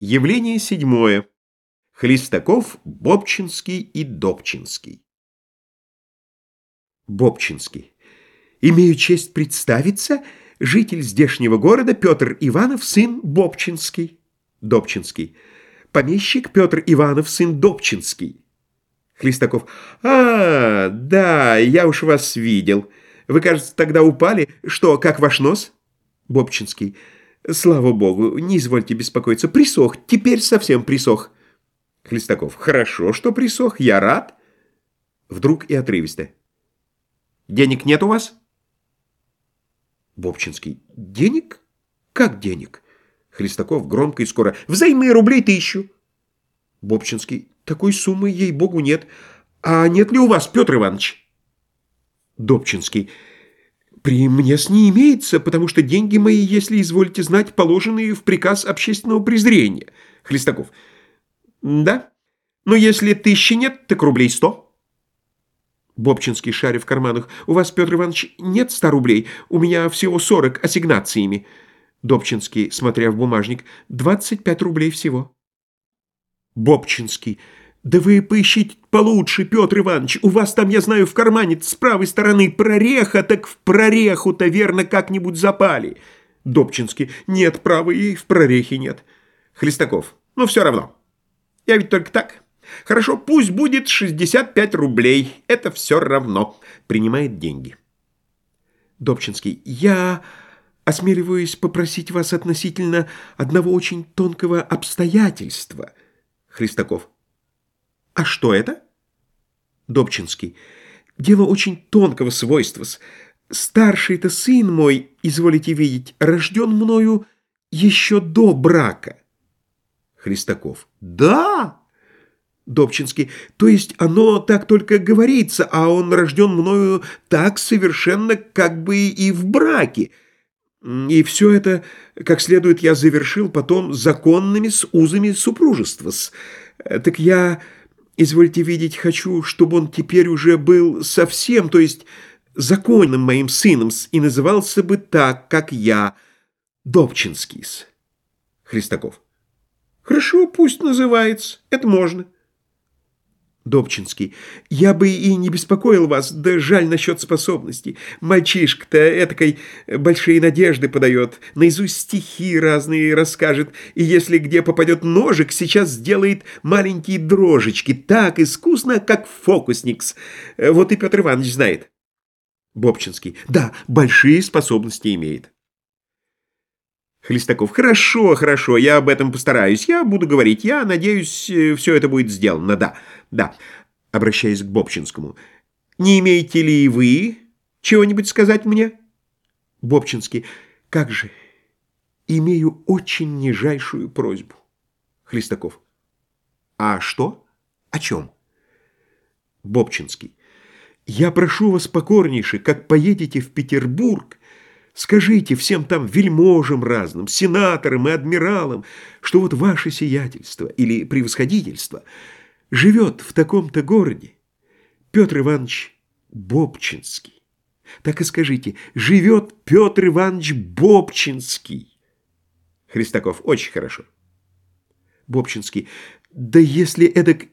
Явление седьмое. Хлестаков, Бобчинский и Добчинский. Бобчинский. Имею честь представиться, житель здешнего города Петр Иванов, сын Бобчинский. Добчинский. Помещик Петр Иванов, сын Добчинский. Хлестаков. А, да, я уж вас видел. Вы, кажется, тогда упали. Что, как ваш нос? Бобчинский. Слава богу, не извольте беспокоиться. Присох, теперь совсем присох. Хлестаков. Хорошо, что присох, я рад. Вдруг и отрывисто. Денег нет у вас? Бобчинский. Денег? Как денег? Хлестаков громко и скоро. Взаймы рублей тысячу. Бобчинский. Такой суммы, ей-богу, нет. А нет ли у вас, Петр Иванович? Добчинский. При мне с не имеется, потому что деньги мои, если изволите знать, положенные в приказ общественного презрения. Хлестаков. Да? Но если тысячи нет, так рублей сто. Бобчинский, шаря в карманах. У вас, Петр Иванович, нет ста рублей? У меня всего сорок ассигнациями. Добчинский, смотря в бумажник. Двадцать пять рублей всего. Бобчинский. «Да вы поищите получше, Петр Иванович. У вас там, я знаю, в кармане с правой стороны прореха, так в прореху-то верно как-нибудь запали». Добчинский. «Нет, правой и в прорехе нет». Хлестаков. «Ну, все равно. Я ведь только так. Хорошо, пусть будет 65 рублей. Это все равно». Принимает деньги. Добчинский. «Я...» осмеливаюсь попросить вас относительно одного очень тонкого обстоятельства. Христаков. А что это? Добчинский. Дело очень тонкого свойства. Старший-то сын мой, изволите видеть, рожден мною еще до брака. Христаков. Да! Добчинский. То есть оно так только говорится, а он рожден мною так совершенно как бы и в браке. И все это, как следует, я завершил потом законными с узами супружества. Так я Извольте видеть, хочу, чтобы он теперь уже был совсем, то есть законным моим сыном, и назывался бы так, как я, Добчинскис. Христаков. Хорошо, пусть называется, это можно. Добчинский. «Я бы и не беспокоил вас, да жаль насчет способностей. Мальчишка-то этакой большие надежды подает, наизусть стихи разные расскажет, и если где попадет ножик, сейчас сделает маленькие дрожечки, так искусно, как фокусникс. Вот и Петр Иванович знает». Бобчинский. «Да, большие способности имеет». Хлестаков. «Хорошо, хорошо, я об этом постараюсь. Я буду говорить. Я надеюсь, э, все это будет сделано. Да, да». Обращаясь к Бобчинскому. «Не имеете ли вы чего-нибудь сказать мне?» Бобчинский. «Как же, имею очень нижайшую просьбу». Хлестаков. «А что? О чем?» Бобчинский. «Я прошу вас покорнейше, как поедете в Петербург, Скажите всем там вельможам разным, сенаторам и адмиралам, что вот ваше сиятельство или превосходительство живет в таком-то городе. Петр Иванович Бобчинский. Так и скажите, живет Петр Иванович Бобчинский. Христаков, очень хорошо. Бобчинский, да если эдак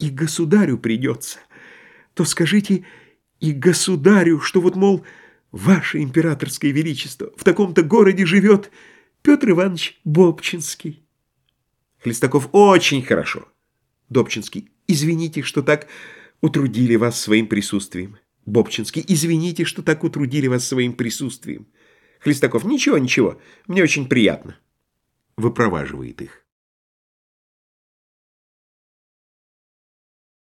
и государю придется, то скажите и государю, что вот, мол, Ваше императорское величество, в таком-то городе живет Петр Иванович Бобчинский. Хлестаков, очень хорошо. Добчинский, извините, что так утрудили вас своим присутствием. Бобчинский, извините, что так утрудили вас своим присутствием. Хлестаков, ничего, ничего, мне очень приятно. Выпроваживает их.